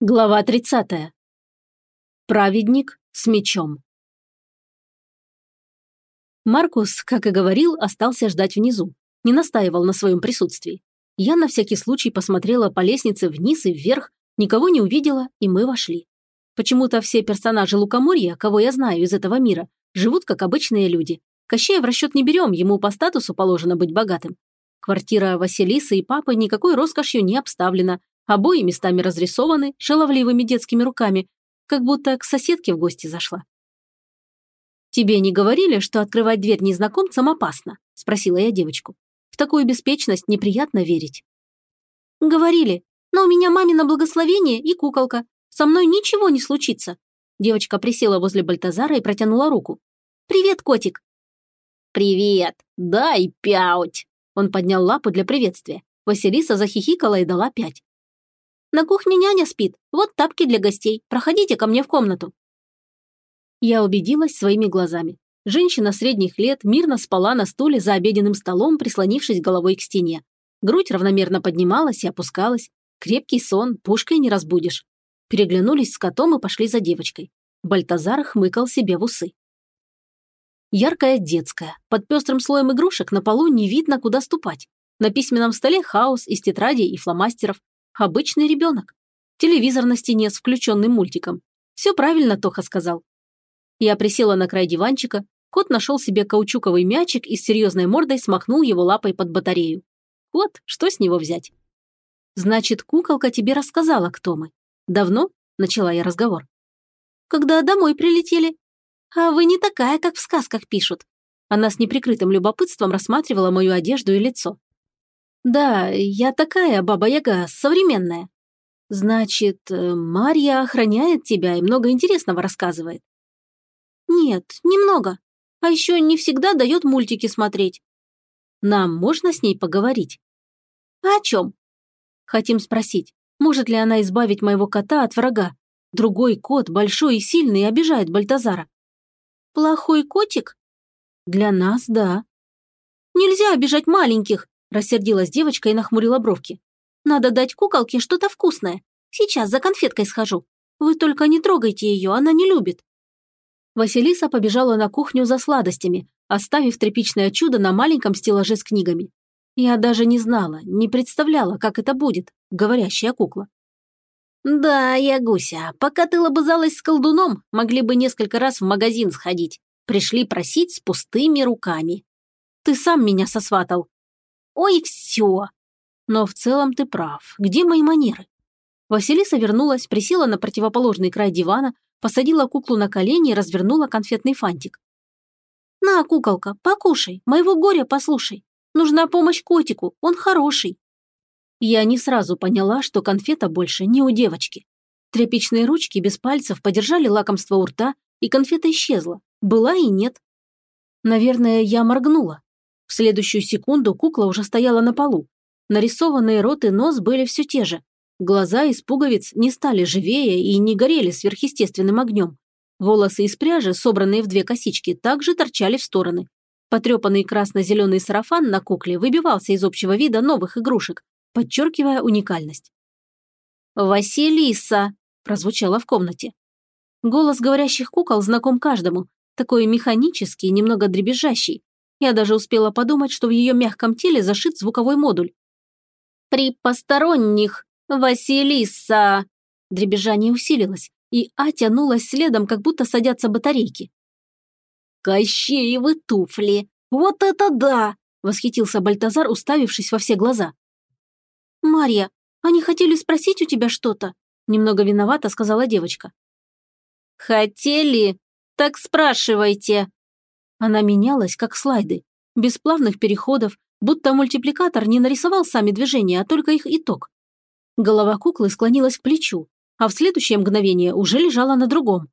Глава 30. Праведник с мечом. Маркус, как и говорил, остался ждать внизу. Не настаивал на своем присутствии. Я на всякий случай посмотрела по лестнице вниз и вверх, никого не увидела, и мы вошли. Почему-то все персонажи Лукоморья, кого я знаю из этого мира, живут как обычные люди. Кощея в расчет не берем, ему по статусу положено быть богатым. Квартира Василисы и папы никакой роскошью не обставлена, Обои местами разрисованы шаловливыми детскими руками, как будто к соседке в гости зашла. «Тебе не говорили, что открывать дверь незнакомцам опасно?» – спросила я девочку. «В такую беспечность неприятно верить». «Говорили, но у меня мамино благословение и куколка. Со мной ничего не случится». Девочка присела возле Бальтазара и протянула руку. «Привет, котик!» «Привет! Дай пять!» Он поднял лапу для приветствия. Василиса захихикала и дала пять. На кухне няня спит. Вот тапки для гостей. Проходите ко мне в комнату». Я убедилась своими глазами. Женщина средних лет мирно спала на стуле за обеденным столом, прислонившись головой к стене. Грудь равномерно поднималась и опускалась. Крепкий сон, пушкой не разбудишь. Переглянулись с котом и пошли за девочкой. Бальтазар хмыкал себе в усы. Яркая детская. Под пестрым слоем игрушек на полу не видно, куда ступать. На письменном столе хаос из тетрадей и фломастеров. Обычный ребенок. Телевизор на стене с включенным мультиком. Все правильно Тоха сказал. Я присела на край диванчика, кот нашел себе каучуковый мячик и с серьезной мордой смахнул его лапой под батарею. Вот, что с него взять? Значит, куколка тебе рассказала, кто мы. Давно? Начала я разговор. Когда домой прилетели. А вы не такая, как в сказках пишут. Она с неприкрытым любопытством рассматривала мою одежду и лицо. «Да, я такая баба-яга, современная». «Значит, э, Марья охраняет тебя и много интересного рассказывает?» «Нет, немного. А еще не всегда дает мультики смотреть». «Нам можно с ней поговорить?» «А о чем?» «Хотим спросить, может ли она избавить моего кота от врага? Другой кот, большой и сильный, обижает Бальтазара». «Плохой котик?» «Для нас, да». «Нельзя обижать маленьких. Рассердилась девочка и нахмурила бровки. «Надо дать куколке что-то вкусное. Сейчас за конфеткой схожу. Вы только не трогайте ее, она не любит». Василиса побежала на кухню за сладостями, оставив тряпичное чудо на маленьком стеллаже с книгами. Я даже не знала, не представляла, как это будет, говорящая кукла. «Да, я гуся, пока ты лобызалась с колдуном, могли бы несколько раз в магазин сходить. Пришли просить с пустыми руками. Ты сам меня сосватал. Ой, все. Но в целом ты прав. Где мои манеры? Василиса вернулась, присела на противоположный край дивана, посадила куклу на колени и развернула конфетный фантик. «На, куколка, покушай, моего горя послушай. Нужна помощь котику, он хороший». Я не сразу поняла, что конфета больше не у девочки. Тряпичные ручки без пальцев подержали лакомство у рта, и конфета исчезла. Была и нет. Наверное, я моргнула. В следующую секунду кукла уже стояла на полу. Нарисованные рот и нос были все те же. Глаза из пуговиц не стали живее и не горели сверхъестественным огнем. Волосы из пряжи, собранные в две косички, также торчали в стороны. Потрепанный красно-зеленый сарафан на кукле выбивался из общего вида новых игрушек, подчеркивая уникальность. «Василиса!» – прозвучало в комнате. Голос говорящих кукол знаком каждому, такой механический, немного дребезжащий, я даже успела подумать, что в ее мягком теле зашит звуковой модуль. «При посторонних, Василиса!» Дребезжание усилилось, и А тянулась следом, как будто садятся батарейки. «Кощеевы туфли! Вот это да!» – восхитился Бальтазар, уставившись во все глаза. «Марья, они хотели спросить у тебя что-то?» – немного виновата сказала девочка. «Хотели? Так спрашивайте!» Она менялась, как слайды, без плавных переходов, будто мультипликатор не нарисовал сами движения, а только их итог. Голова куклы склонилась к плечу, а в следующее мгновение уже лежала на другом.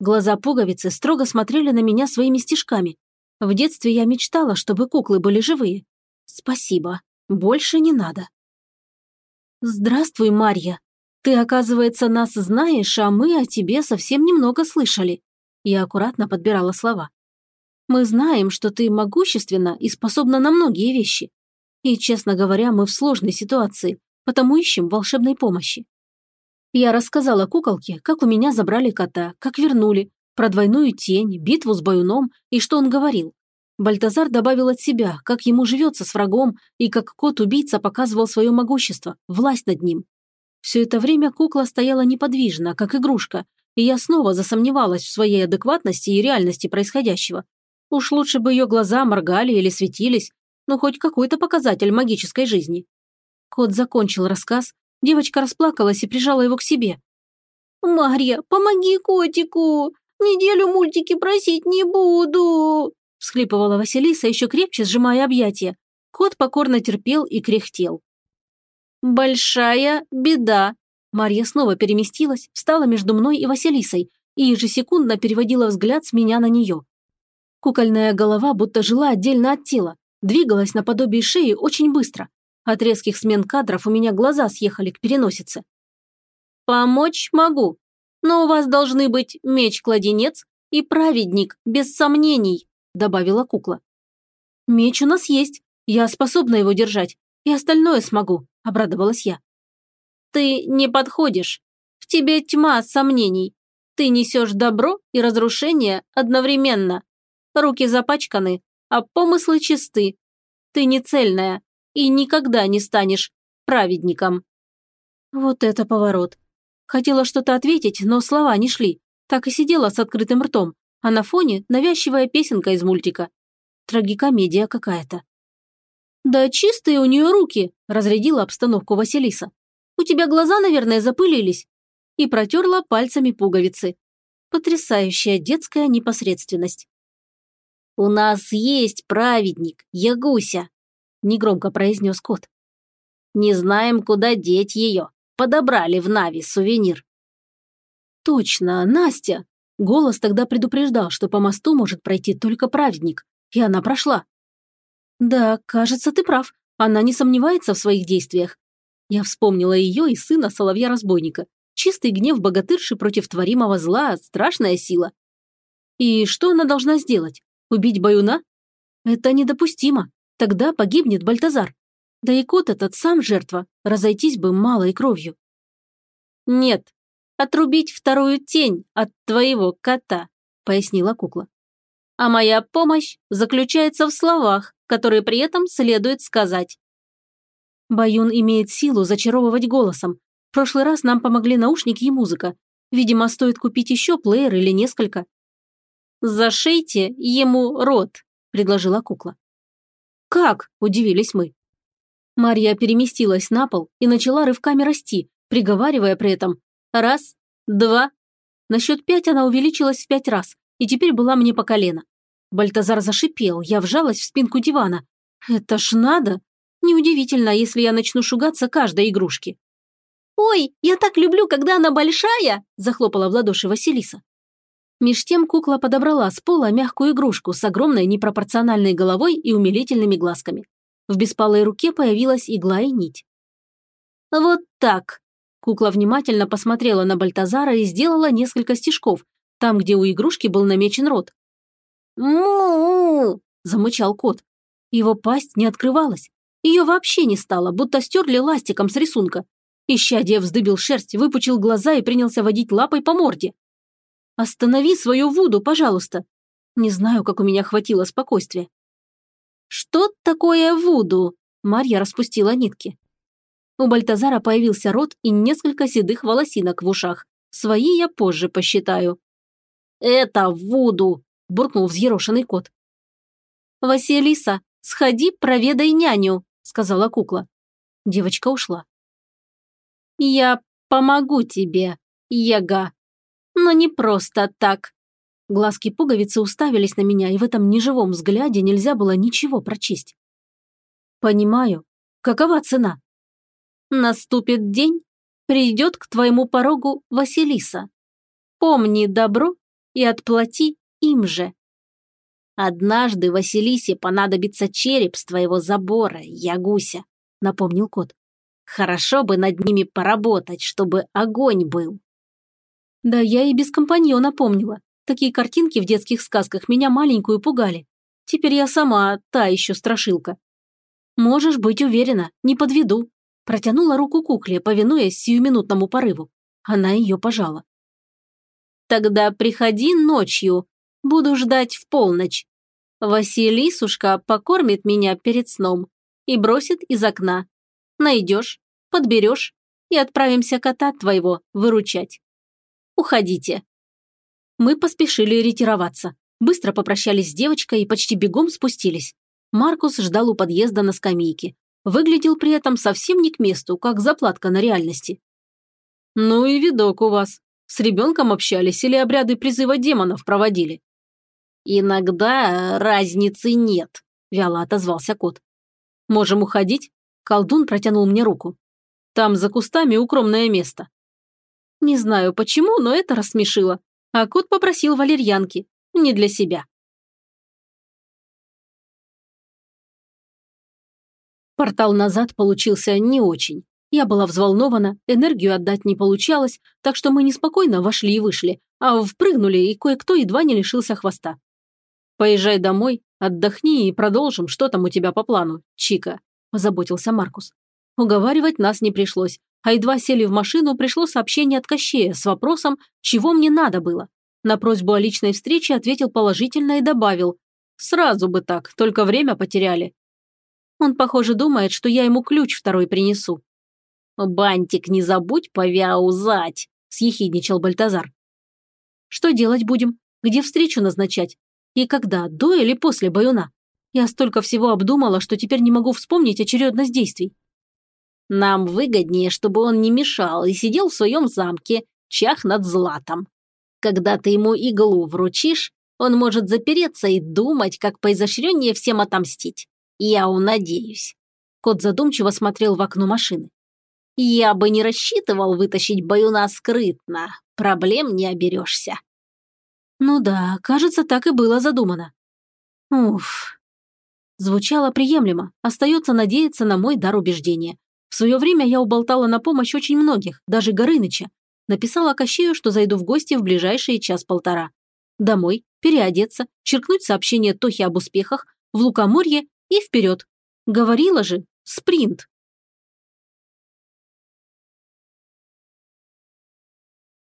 Глаза пуговицы строго смотрели на меня своими стежками. В детстве я мечтала, чтобы куклы были живые. Спасибо, больше не надо. Здравствуй, Марья. Ты, оказывается, нас знаешь, а мы о тебе совсем немного слышали. Я аккуратно подбирала слова. Мы знаем, что ты могущественна и способна на многие вещи. И, честно говоря, мы в сложной ситуации, потому ищем волшебной помощи. Я рассказала куколке, как у меня забрали кота, как вернули, про двойную тень, битву с баюном и что он говорил. Бальтазар добавил от себя, как ему живется с врагом и как кот-убийца показывал свое могущество, власть над ним. Все это время кукла стояла неподвижно, как игрушка, и я снова засомневалась в своей адекватности и реальности происходящего. Уж лучше бы ее глаза моргали или светились, но хоть какой-то показатель магической жизни. Кот закончил рассказ, девочка расплакалась и прижала его к себе. «Марья, помоги котику! Неделю мультики просить не буду!» всхлипывала Василиса, еще крепче сжимая объятия. Кот покорно терпел и кряхтел. «Большая беда!» Марья снова переместилась, встала между мной и Василисой и ежесекундно переводила взгляд с меня на нее. Кукольная голова будто жила отдельно от тела, двигалась наподобие шеи очень быстро. От резких смен кадров у меня глаза съехали к переносице. «Помочь могу, но у вас должны быть меч-кладенец и праведник, без сомнений», добавила кукла. «Меч у нас есть, я способна его держать, и остальное смогу», обрадовалась я. «Ты не подходишь. В тебе тьма сомнений. Ты несешь добро и разрушение одновременно. Руки запачканы, а помыслы чисты. Ты не цельная и никогда не станешь праведником». Вот это поворот. Хотела что-то ответить, но слова не шли. Так и сидела с открытым ртом, а на фоне навязчивая песенка из мультика. Трагикомедия какая-то. «Да чистые у нее руки», – разрядила обстановку Василиса. «У тебя глаза, наверное, запылились». И протерла пальцами пуговицы. Потрясающая детская непосредственность. «У нас есть праведник, Ягуся», – негромко произнес кот. «Не знаем, куда деть ее. Подобрали в Нави сувенир». «Точно, Настя!» Голос тогда предупреждал, что по мосту может пройти только праведник, и она прошла. Да, кажется, ты прав. Она не сомневается в своих действиях. Я вспомнила ее и сына соловья-разбойника. Чистый гнев богатырши против творимого зла – страшная сила. И что она должна сделать? Убить Баюна? Это недопустимо. Тогда погибнет Бальтазар. Да и кот этот сам жертва, разойтись бы малой кровью. Нет, отрубить вторую тень от твоего кота», – пояснила кукла. «А моя помощь заключается в словах, которые при этом следует сказать». Баюн имеет силу зачаровывать голосом. В прошлый раз нам помогли наушники и музыка. Видимо, стоит купить еще плеер или несколько. «Зашейте ему рот», – предложила кукла. «Как?» – удивились мы. Марья переместилась на пол и начала рывками расти, приговаривая при этом Раз, два. На счет пять она увеличилась в пять раз, и теперь была мне по колено. Бальтазар зашипел, я вжалась в спинку дивана. Это ж надо! Неудивительно, если я начну шугаться каждой игрушки. «Ой, я так люблю, когда она большая!» – захлопала в ладоши Василиса. Меж тем кукла подобрала с пола мягкую игрушку с огромной непропорциональной головой и умилительными глазками. В беспалой руке появилась игла и нить. «Вот так!» Кукла внимательно посмотрела на Бальтазара и сделала несколько стежков, там, где у игрушки был намечен рот. «Му-у-у!» – замычал кот. Его пасть не открывалась. Ее вообще не стало, будто стерли ластиком с рисунка. Ищадия вздыбил шерсть, выпучил глаза и принялся водить лапой по морде. «Останови свою Вуду, пожалуйста!» Не знаю, как у меня хватило спокойствия. «Что такое Вуду?» Марья распустила нитки. У Бальтазара появился рот и несколько седых волосинок в ушах. Свои я позже посчитаю. «Это Вуду!» – буркнул взъерошенный кот. «Василиса, сходи, проведай няню», – сказала кукла. Девочка ушла. «Я помогу тебе, Яга, но не просто так». Глазки пуговицы уставились на меня, и в этом неживом взгляде нельзя было ничего прочесть. «Понимаю. Какова цена?» Наступит день, придет к твоему порогу Василиса. Помни добро и отплати им же. Однажды Василисе понадобится череп с твоего забора, Ягуся, напомнил кот. Хорошо бы над ними поработать, чтобы огонь был. Да я и без компаньона помнила. Такие картинки в детских сказках меня маленькую пугали. Теперь я сама та еще страшилка. Можешь быть уверена, не подведу. Протянула руку кукле, повинуясь сиюминутному порыву. Она ее пожала. «Тогда приходи ночью. Буду ждать в полночь. Василисушка покормит меня перед сном и бросит из окна. Найдешь, подберешь и отправимся кота твоего выручать. Уходите». Мы поспешили ретироваться. Быстро попрощались с девочкой и почти бегом спустились. Маркус ждал у подъезда на скамейке. Выглядел при этом совсем не к месту, как заплатка на реальности. «Ну и видок у вас. С ребенком общались или обряды призыва демонов проводили?» «Иногда разницы нет», – вяло отозвался кот. «Можем уходить?» Колдун протянул мне руку. «Там за кустами укромное место». Не знаю почему, но это рассмешило. А кот попросил валерьянки. Не для себя. Портал назад получился не очень. Я была взволнована, энергию отдать не получалось, так что мы неспокойно вошли и вышли, а впрыгнули, и кое-кто едва не лишился хвоста. «Поезжай домой, отдохни и продолжим, что там у тебя по плану, Чика», – позаботился Маркус. Уговаривать нас не пришлось, а едва сели в машину, пришло сообщение от Кощея с вопросом, чего мне надо было. На просьбу о личной встрече ответил положительно и добавил «Сразу бы так, только время потеряли». Он, похоже, думает, что я ему ключ второй принесу. «Бантик не забудь повяузать», – съехидничал Бальтазар. «Что делать будем? Где встречу назначать? И когда, до или после баюна? Я столько всего обдумала, что теперь не могу вспомнить очередность действий». «Нам выгоднее, чтобы он не мешал и сидел в своем замке, чах над златом. Когда ты ему иглу вручишь, он может запереться и думать, как поизощреннее всем отомстить. Я надеюсь. Кот задумчиво смотрел в окно машины. Я бы не рассчитывал вытащить баюна скрытно. Проблем не оберешься. Ну да, кажется, так и было задумано. Уф. Звучало приемлемо. Остается надеяться на мой дар убеждения. В свое время я уболтала на помощь очень многих, даже Горыныча, Написала Кощею, что зайду в гости в ближайшие час-полтора. Домой, переодеться, черкнуть сообщение Тохи об успехах, в лукоморье и вперед. Говорила же, спринт.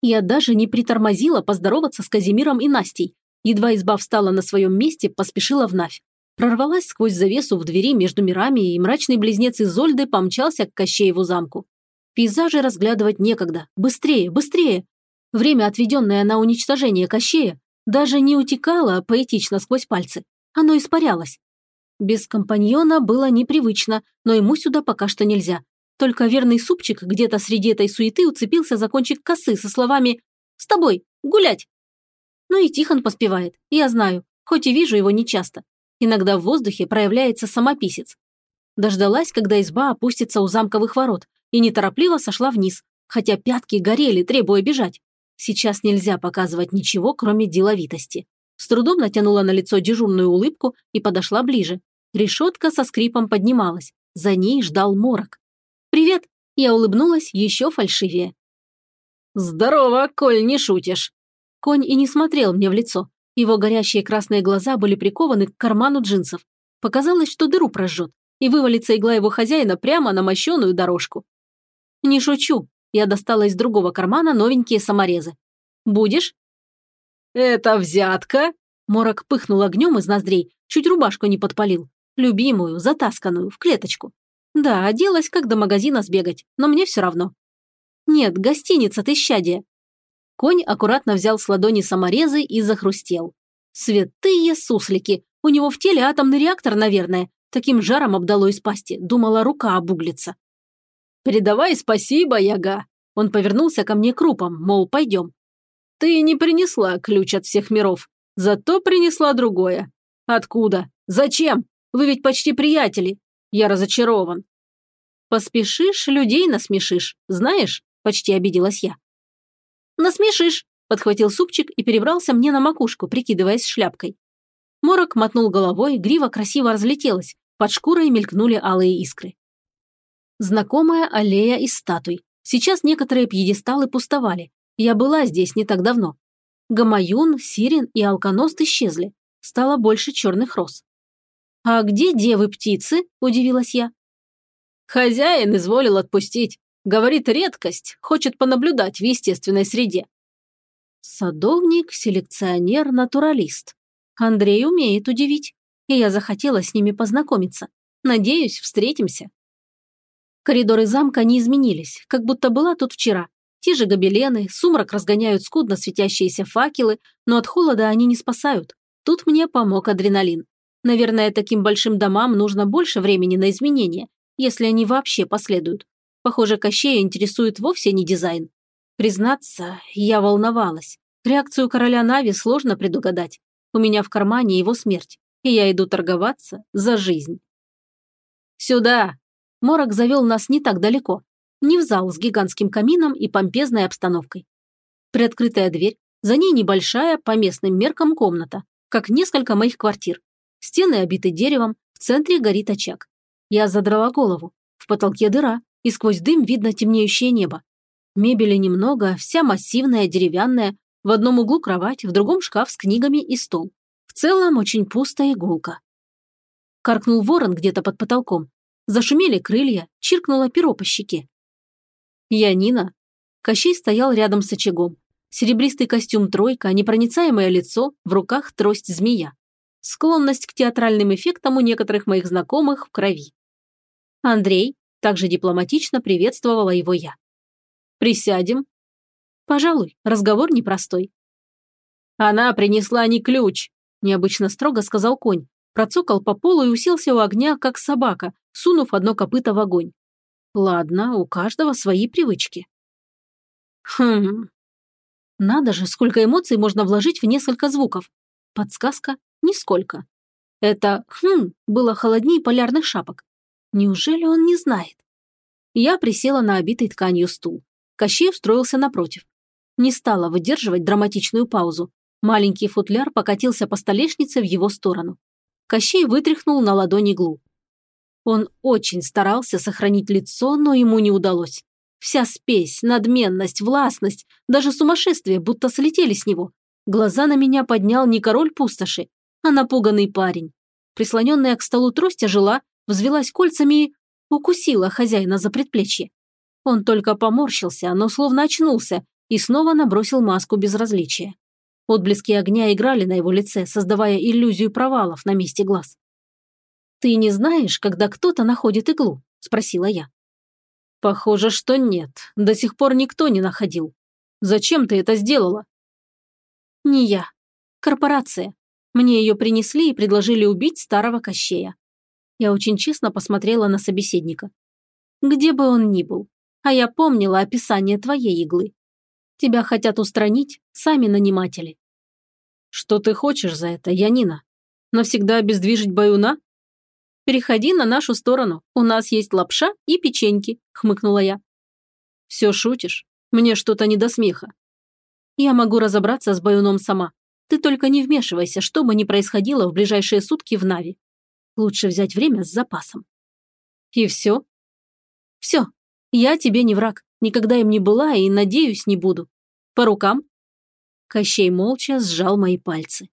Я даже не притормозила поздороваться с Казимиром и Настей. Едва изба встала на своем месте, поспешила в Навь. Прорвалась сквозь завесу в двери между мирами, и мрачный близнец Изольды помчался к Кощееву замку. Пейзажи разглядывать некогда. Быстрее, быстрее. Время, отведенное на уничтожение Кощея, даже не утекало поэтично сквозь пальцы. Оно испарялось. Без компаньона было непривычно, но ему сюда пока что нельзя. Только верный супчик где-то среди этой суеты уцепился за кончик косы со словами «С тобой, гулять!». Ну и Тихон поспевает, я знаю, хоть и вижу его нечасто. Иногда в воздухе проявляется самописец. Дождалась, когда изба опустится у замковых ворот, и неторопливо сошла вниз, хотя пятки горели, требуя бежать. Сейчас нельзя показывать ничего, кроме деловитости. С трудом натянула на лицо дежурную улыбку и подошла ближе. Решетка со скрипом поднималась. За ней ждал морок. «Привет!» Я улыбнулась еще фальшивее. «Здорово, коль не шутишь!» Конь и не смотрел мне в лицо. Его горящие красные глаза были прикованы к карману джинсов. Показалось, что дыру прожжет, и вывалится игла его хозяина прямо на мощеную дорожку. «Не шучу. Я достала из другого кармана новенькие саморезы. Будешь?» «Это взятка?» Морок пыхнул огнем из ноздрей, чуть рубашку не подпалил. Любимую, затасканную, в клеточку. Да, оделась, как до магазина сбегать, но мне все равно. Нет, гостиница, ты щадие. Конь аккуратно взял с ладони саморезы и захрустел. Святые суслики! У него в теле атомный реактор, наверное. Таким жаром обдало из пасти, думала, рука обуглится. «Передавай спасибо, Яга!» Он повернулся ко мне крупом, мол, пойдем. «Ты не принесла ключ от всех миров, зато принесла другое. Откуда? Зачем? Вы ведь почти приятели. Я разочарован». «Поспешишь, людей насмешишь, знаешь?» – почти обиделась я. «Насмешишь», – подхватил супчик и перебрался мне на макушку, прикидываясь шляпкой. Морок мотнул головой, грива красиво разлетелась, под шкурой мелькнули алые искры. Знакомая аллея из статуй. Сейчас некоторые пьедесталы пустовали. Я была здесь не так давно. Гамаюн, Сирен и Алконост исчезли. Стало больше черных роз. «А где девы-птицы?» – удивилась я. «Хозяин изволил отпустить. Говорит, редкость, хочет понаблюдать в естественной среде. Садовник, селекционер, натуралист. Андрей умеет удивить, и я захотела с ними познакомиться. Надеюсь, встретимся. Коридоры замка не изменились, как будто была тут вчера. Те же гобелены, сумрак разгоняют скудно светящиеся факелы, но от холода они не спасают. Тут мне помог адреналин. Наверное, таким большим домам нужно больше времени на изменения, если они вообще последуют. Похоже, Кощея интересует вовсе не дизайн. Признаться, я волновалась. Реакцию короля Нави сложно предугадать. У меня в кармане его смерть, и я иду торговаться за жизнь. «Сюда!» Морок завел нас не так далеко. Не в зал с гигантским камином и помпезной обстановкой. Приоткрытая дверь, за ней небольшая, по местным меркам, комната, как несколько моих квартир. Стены обиты деревом, в центре горит очаг. Я задрала голову. В потолке дыра, и сквозь дым видно темнеющее небо. Мебели немного, вся массивная, деревянная. В одном углу кровать, в другом шкаф с книгами и стол. В целом очень пустая игулка. Каркнул ворон где-то под потолком. Зашумели крылья, чиркнуло перо по щеке. Я Нина. Кощей стоял рядом с очагом. Серебристый костюм тройка, непроницаемое лицо, в руках трость змея. Склонность к театральным эффектам у некоторых моих знакомых в крови. Андрей также дипломатично приветствовала его я. «Присядем?» «Пожалуй, разговор непростой». «Она принесла не ключ», – необычно строго сказал конь. Процокал по полу и уселся у огня, как собака, сунув одно копыто в огонь. Ладно, у каждого свои привычки. Хм. Надо же, сколько эмоций можно вложить в несколько звуков. Подсказка Нисколько. Это «хм» было холоднее полярных шапок. Неужели он не знает? Я присела на обитый тканью стул. Кощей устроился напротив. Не стала выдерживать драматичную паузу. Маленький футляр покатился по столешнице в его сторону. Кощей вытряхнул на ладони иглу. Он очень старался сохранить лицо, но ему не удалось. Вся спесь, надменность, властность, даже сумасшествие будто слетели с него. Глаза на меня поднял не король пустоши, а напуганный парень. Прислоненная к столу трость ожила, взвелась кольцами и укусила хозяина за предплечье. Он только поморщился, но словно очнулся и снова набросил маску безразличия. Отблески огня играли на его лице, создавая иллюзию провалов на месте глаз. «Ты не знаешь, когда кто-то находит иглу?» – спросила я. «Похоже, что нет. До сих пор никто не находил. Зачем ты это сделала?» «Не я. Корпорация. Мне ее принесли и предложили убить старого Кощея. Я очень честно посмотрела на собеседника. Где бы он ни был. А я помнила описание твоей иглы. Тебя хотят устранить сами наниматели. Что ты хочешь за это, Янина? Навсегда обездвижить баюна? Переходи на нашу сторону. У нас есть лапша и печеньки, хмыкнула я. Все шутишь? Мне что-то не до смеха. Я могу разобраться с баюном сама. Ты только не вмешивайся, что бы ни происходило в ближайшие сутки в Нави. Лучше взять время с запасом. И все? Все. Я тебе не враг. Никогда им не была и, надеюсь, не буду. По рукам? Кощей молча сжал мои пальцы.